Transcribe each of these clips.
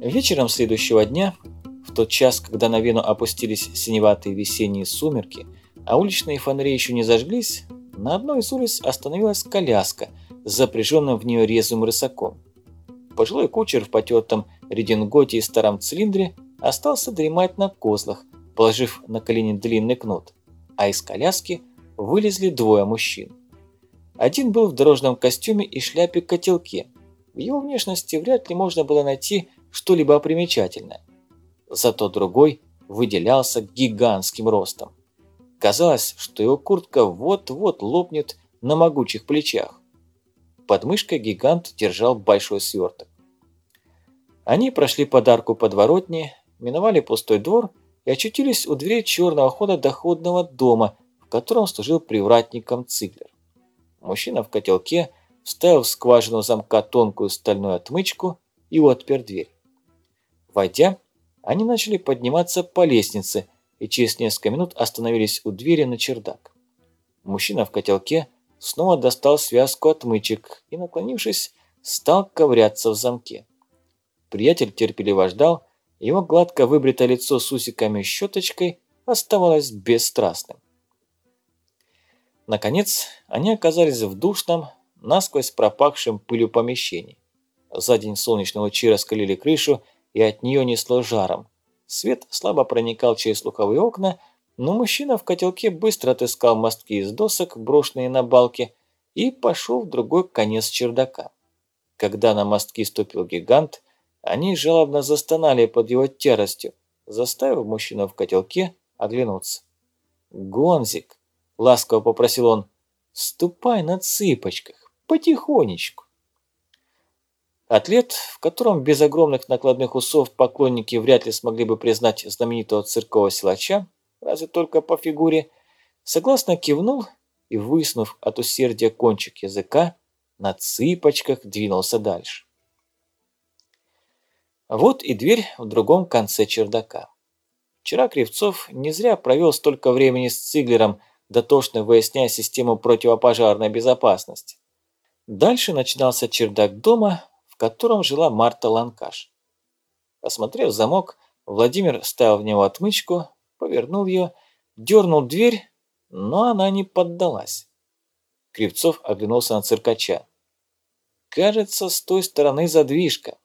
Вечером следующего дня, в тот час, когда на Вену опустились синеватые весенние сумерки, а уличные фонари еще не зажглись, на одной из улиц остановилась коляска с запряженным в нее резвым рысаком. Пожилой кучер в потертом рединготе и старом цилиндре остался дремать на козлах, положив на колени длинный кнут, а из коляски вылезли двое мужчин. Один был в дорожном костюме и шляпе-котелке. В его внешности вряд ли можно было найти что-либо примечательное. Зато другой выделялся гигантским ростом. Казалось, что его куртка вот-вот лопнет на могучих плечах. Под мышкой гигант держал большой сверток. Они прошли подарку подворотни, миновали пустой двор и очутились у дверей черного хода доходного дома, в котором служил привратником Циглер. Мужчина в котелке вставил в скважину замка тонкую стальную отмычку и отпер дверь. Войдя, они начали подниматься по лестнице и через несколько минут остановились у двери на чердак. Мужчина в котелке снова достал связку отмычек и, наклонившись, стал ковыряться в замке. Приятель терпеливо ждал, его гладко выбритое лицо с усиками и щеточкой оставалось бесстрастным. Наконец, они оказались в душном, насквозь пропахшем пылью помещении. За день солнечные лучи раскалили крышу, и от нее несло жаром. Свет слабо проникал через слуховые окна, но мужчина в котелке быстро отыскал мостки из досок, брошенные на балке, и пошел в другой конец чердака. Когда на мостки ступил гигант, они жалобно застонали под его тяростью, заставив мужчину в котелке оглянуться. «Гонзик!» – ласково попросил он. «Ступай на цыпочках, потихонечку!» Атлет, в котором без огромных накладных усов поклонники вряд ли смогли бы признать знаменитого циркового силача, разве только по фигуре, согласно кивнул и, высунув от усердия кончик языка, на цыпочках двинулся дальше. Вот и дверь в другом конце чердака. Вчера Кривцов не зря провел столько времени с Циглером, дотошно выясняя систему противопожарной безопасности. Дальше начинался чердак дома, котором жила Марта Ланкаш. Посмотрев замок, Владимир ставил в него отмычку, повернул ее, дернул дверь, но она не поддалась. Кривцов оглянулся на циркача. «Кажется, с той стороны задвижка».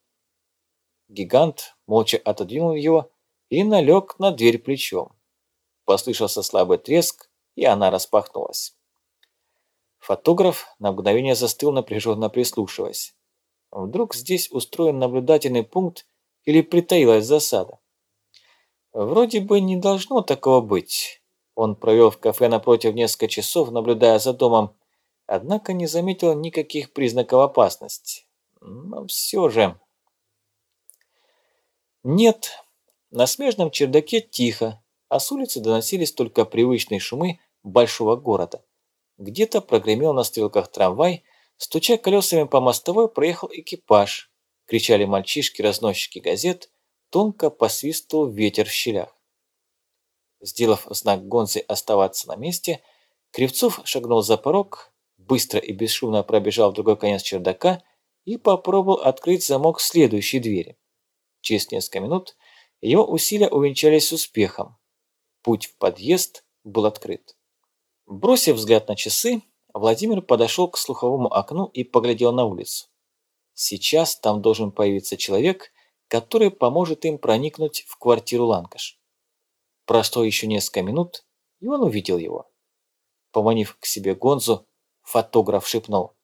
Гигант молча отодвинул его и налег на дверь плечом. Послышался слабый треск, и она распахнулась. Фотограф на мгновение застыл, напряженно прислушиваясь. Вдруг здесь устроен наблюдательный пункт или притаилась засада? Вроде бы не должно такого быть. Он провел в кафе напротив несколько часов, наблюдая за домом, однако не заметил никаких признаков опасности. Но все же... Нет, на смежном чердаке тихо, а с улицы доносились только привычные шумы большого города. Где-то прогремел на стрелках трамвай, Стуча колесами по мостовой, проехал экипаж. Кричали мальчишки-разносчики газет, тонко посвистывал ветер в щелях. Сделав знак Гонзе оставаться на месте, Кривцов шагнул за порог, быстро и бесшумно пробежал в другой конец чердака и попробовал открыть замок следующей двери. Через несколько минут его усилия увенчались успехом. Путь в подъезд был открыт. Бросив взгляд на часы, Владимир подошел к слуховому окну и поглядел на улицу. Сейчас там должен появиться человек, который поможет им проникнуть в квартиру Ланкаш. Прошло еще несколько минут, и он увидел его. Поманив к себе Гонзу, фотограф шепнул.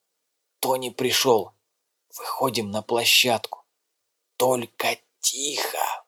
«Тони пришел. Выходим на площадку. Только тихо!»